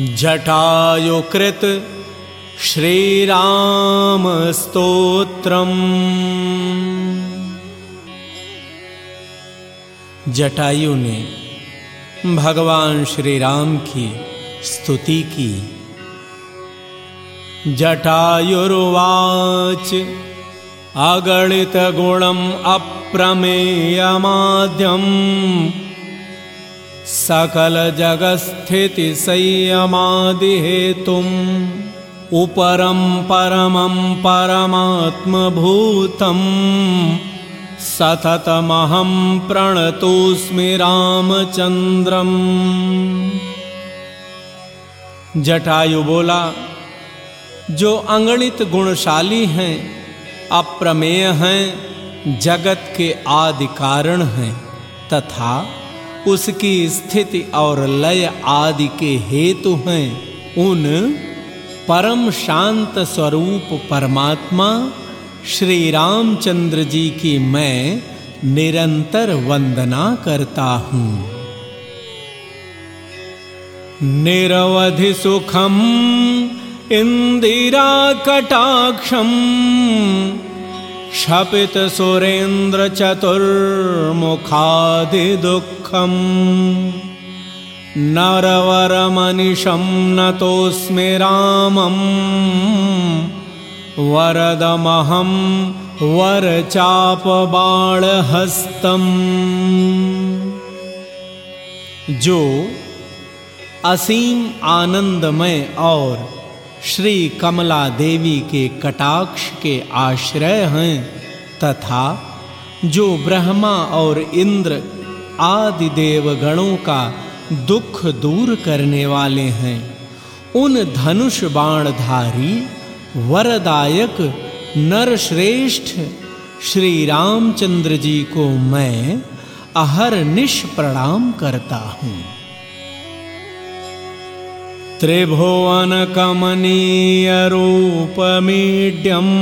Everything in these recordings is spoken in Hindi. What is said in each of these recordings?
जटायुकृत श्रीरामस्तोत्रम्। जटायु ने भगवान श्री राम की स्तुति की। जटायुर्वाच अगणित गुणम अप्रमेयमाद्यम सकल जगस्थिति संयमादि हेतुम उपरम परमं परमात्मभूतम्। सततमहं प्रणतोऽस्मि रामचन्द्रम्। जटायु बोला, जो अंगणित गुणशाली हैं, अप्रमेय हैं, जगत के आदि कारण हैं, तथा उसकी स्थिति और लय आदि के हेतु हैं। उन परम शांत स्वरूप परमात्मा श्री रामचंद्र जी की मैं निरंतर वंदना करता हूँ। निरवधि सुखम, इंदिरा कटाक्षम क्षपित सुरेंद्र चतुर्मुखादि दुखम नरवरमनिशं नतोऽस्मि रामम्। वरदमहं वरचापबाणहस्तम् जो असीम आनंदमय और श्री कमला देवी के कटाक्ष के आश्रय हैं, तथा जो ब्रह्मा और इंद्र आदि देवगणों का दुख दूर करने वाले हैं, उन धनुष बाणधारी, वरदायक, नरश्रेष्ठ श्री रामचंद्र जी को मैं अहर निश प्रणाम करता हूँ। त्रिभुवनकमनीयरूपमीड्यम्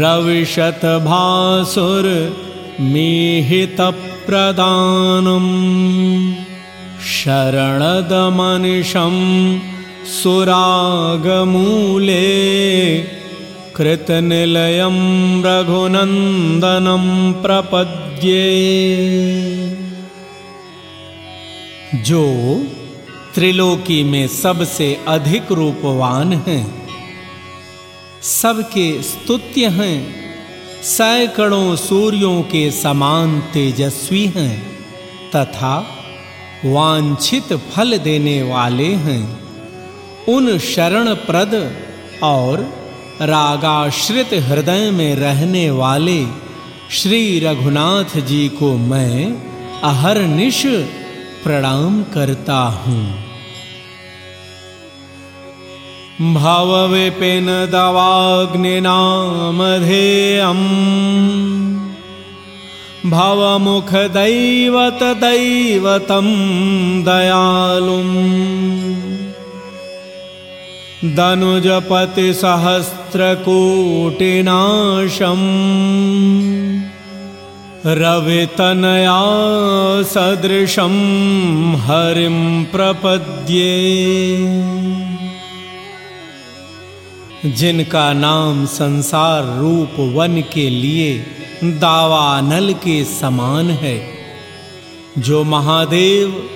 रविशतभासुर्मिहितप्रदानम् शरणदमनिशं सुरागमूले कृतनिलयं रघुनन्दनं प्रपद्ये जो त्रिलोकी में सबसे अधिक रूपवान हैं। सबके स्तुत्य हैं। सैकड़ों सूर्यों के समान तेजस्वी हैं तथा वांछित फल देने वाले हैं। उन शरण प्रद और रागाश्रित हृदय में रहने वाले श्री रघुनाथ जी को मैं अहरनिश प्रणाम करता हूँ। भवविपिन दवाग्निनामधेयम्। भवमुखदैवतदैवतं दयालुम्। दनुजपतिसहस्रकोटिनाशम् रवितनया सदृशं हरिं प्रपद्ये। जिनका नाम संसार रूप वन के लिए दावानल के समान है, जो महादेव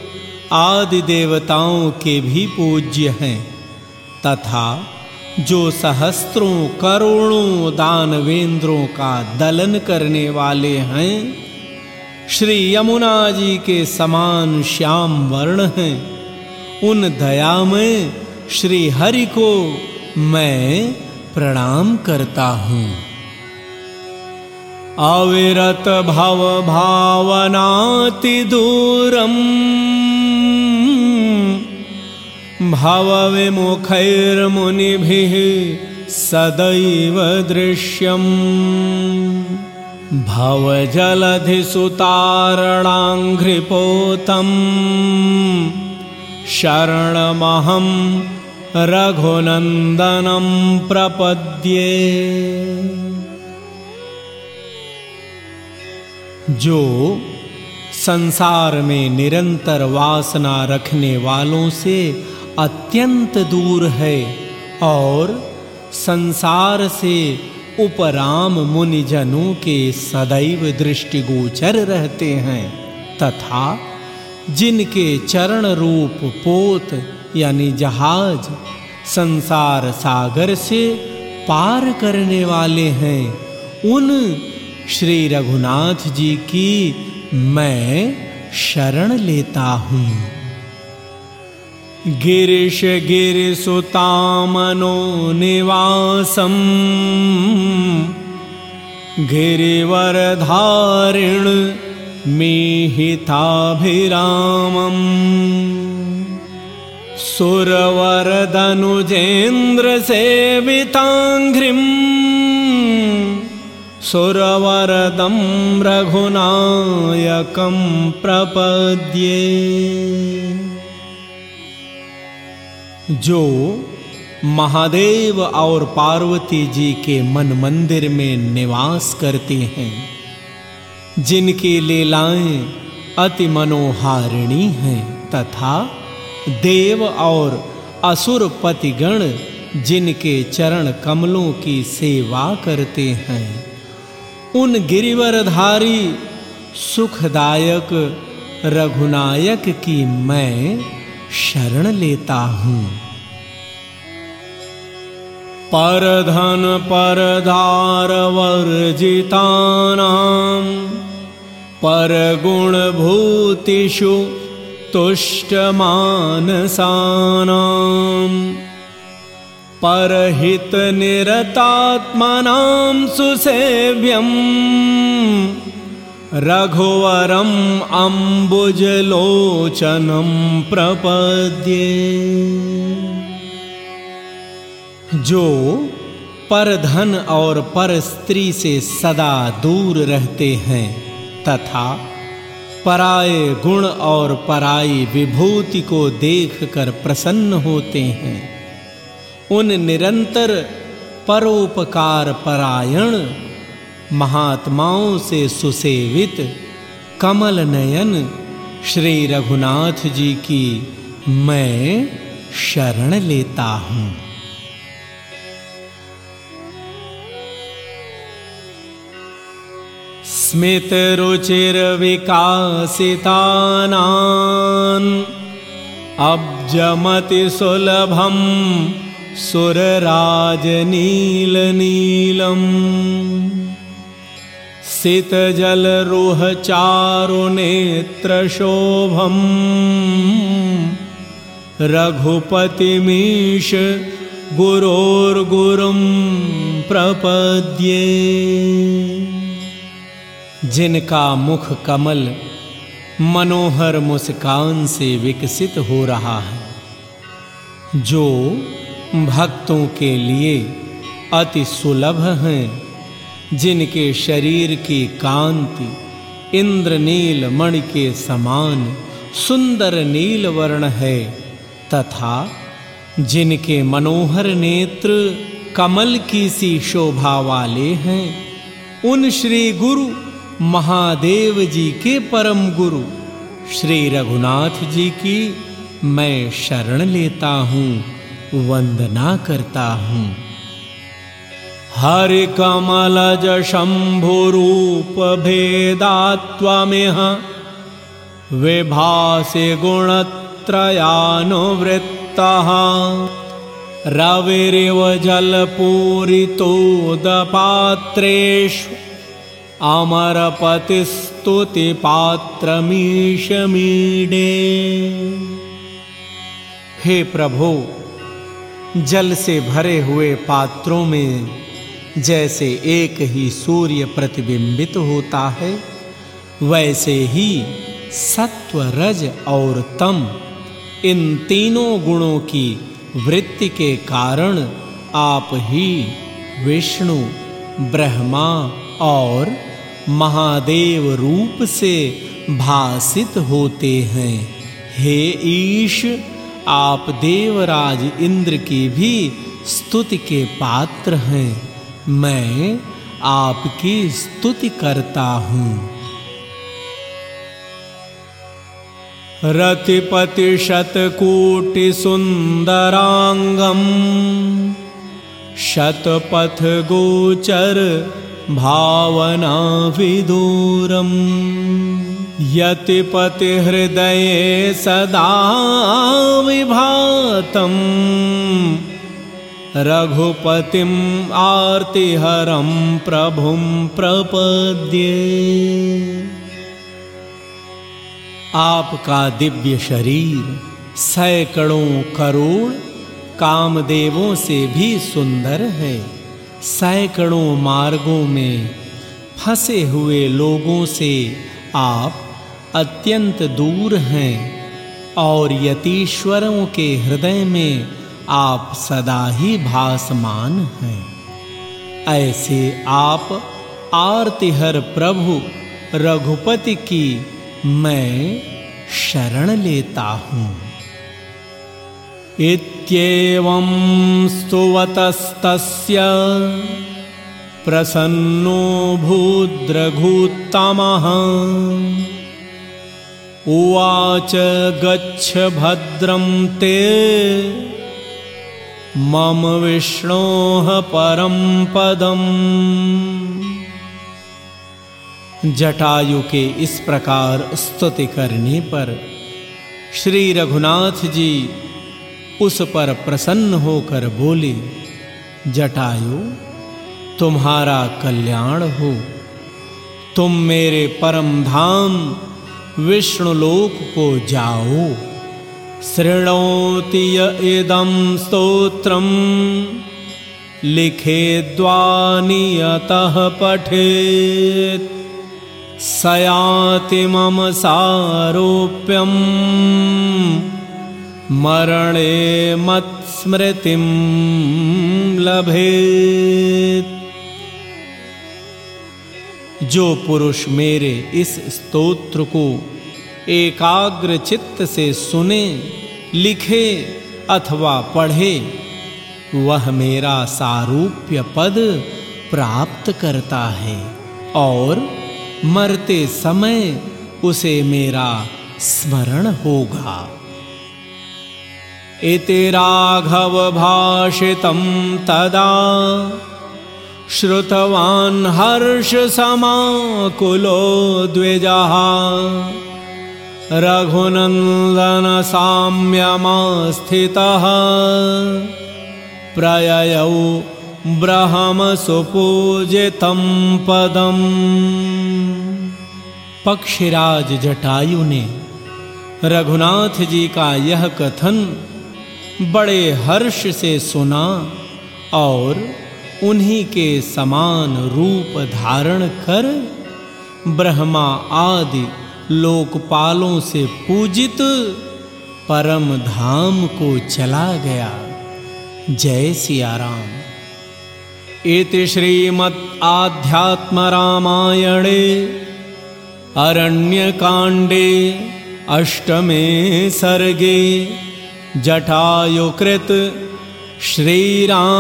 आदि देवताओं के भी पूज्य हैं, तथा जो सहस्त्रों, करोड़ों दानवेंद्रों का दलन करने वाले हैं, श्री यमुना जी के समान श्याम वर्ण हैं। उन दया में श्री हरि को मैं प्रणाम करता हूँ। अविरत भव भावनाति दूरम। भव विमुखैर्मुनिभिः सदैव दृश्यम्। भवजलधिसुतारणाङ्घ्रिपोतम्। शरणमहम् रघुनन्दनं प्रपद्ये। जो संसार में निरंतर वासना रखने वालों से अत्यंत दूर है और संसार से उपराम मुनिजनों के सदैव दृष्टिगोचर रहते हैं, तथा जिनके चरण रूप पोत यानी जहाज़ संसार सागर से पार करने वाले हैं, उन श्री रघुनाथ जी की मैं शरण लेता हूँ। गिरीश गिरिसुतामनो निवासम। गिरिवरधारिण मिहिताभिरामम्। सुरवरदनुजेन्द्रसेविताङ्घ्रिम्। सुरवरदं रघुनायकं प्रपद्ये जो महादेव और पार्वती जी के मन मंदिर में निवास करते हैं, जिनकी लीलाएँ अति मनोहारिणी हैं तथा देव और असुर पतिगण जिनके चरण कमलों की सेवा करते हैं, उन गिरिवरधारी सुखदायक रघुनायक की मैं शरण लेता हूँ। परधन परधार वर्जितानां परगुणभूतिषु तुष्टमानसानां परहितनिरतात्मनां सुसेव्यम् रघुवरम् अम्बुजलोचनं प्रपद्ये। जो पर धन और पर स्त्री से सदा दूर रहते हैं, तथा पराए गुण और पराई विभूति को देखकर प्रसन्न होते हैं, उन निरंतर परोपकार परायण महात्माओं से सुसेवित कमल नयन श्री रघुनाथ जी की मैं शरण लेता हूँ। स्मितरुचिर्विकासितानान् अब्जमतिसुलभं सुरराजनीलनीलम् सितजलरुहचारुनेत्रशोभम् रघुपतिमीश गुरोर्गुरुं प्रपद्ये। जिनका मुख कमल मनोहर मुस्कान से विकसित हो रहा है, जो भक्तों के लिए अति सुलभ हैं। जिनके शरीर की कांति, इंद्रनील मणि के समान सुंदर नील वर्ण है, तथा जिनके मनोहर नेत्र कमल की सी शोभा वाले हैं, उन श्री गुरु महादेव जी के परम गुरु, श्री रघुनाथ जी की मैं शरण लेता हूँ, वंदना करता हूँ। हरि कमलज शंभु रूप भेदात्वमेह। विभासे गुणत्रयानुवृत्तः। रविरिव जलपूरितोदपात्रेषु। अमरपतिस्तुतिपात्रमीशमीडे। हे प्रभु, जल से भरे हुए पात्रों में जैसे एक ही सूर्य प्रतिबिंबित होता है, वैसे ही सत्व रज और तम, इन तीनों गुणों की वृत्ति के कारण आप ही विष्णु, ब्रह्मा और महादेव रूप से भासित होते हैं। हे ईश, आप देवराज इंद्र की भी स्तुति के पात्र हैं। मैं आपकी स्तुति करता हूँ। रतिपतिशतकोटिसुन्दराङ्गम् शतपथगोचर भावनाविदूरम् यतिपतिहृदये सदा विभातम् रघुपतिम् आर्तिहरं प्रभुं प्रपद्ये। आपका दिव्य शरीर, सैकड़ों करोड़ कामदेवों से भी सुंदर है। सैकड़ों मार्गों में फंसे हुए लोगों से आप अत्यंत दूर हैं और यतीश्वरों के हृदय में आप सदा ही भासमान हैं। ऐसे आप आरतिहर प्रभु रघुपति की मैं शरण लेता हूँ। इत्येवं स्तुवतस्तस्य प्रसन्नो भूद्रघूत्तमः। उवाच गच्छ भद्रं ते मम विष्णोः परं पदम्। जटायु के इस प्रकार स्तुति करने पर श्री रघुनाथ जी उस पर प्रसन्न होकर बोले, जटायु, तुम्हारा कल्याण हो। तुम मेरे परम धाम विष्णुलोक को जाओ। शृणोति इदम स्तोत्रम लिखे द्वानियतः पठेत। सयाति मम सारोप्यम् मरणे मत्स्मृतिं लभेत्। जो पुरुष मेरे इस स्तोत्र को एकाग्र चित्त से सुने, लिखे अथवा पढ़े, वह मेरा सारूप्य पद प्राप्त करता है और मरते समय उसे मेरा स्मरण होगा। इति राघव भाषितं तदा, श्रुतवान् हर्ष समाकुलो द्विजः। रघुनन्दन साम्यमास्थितः प्रययौ ब्रह्मसुपूजितं पदम्। पक्षीराज जटायु ने रघुनाथ जी का यह कथन बड़े हर्ष से सुना और उन्हीं के समान रूप धारण कर ब्रह्मा आदि लोकपालों से पूजित परम धाम को चला गया। जय सिया राम इति श्रीमद् आध्यात्म रामायणे अरण्यकाण्डे अष्टमे सर्गे जटायुकृत श्रीरामस्तोत्रं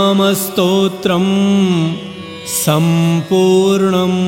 सम्पूर्णम्।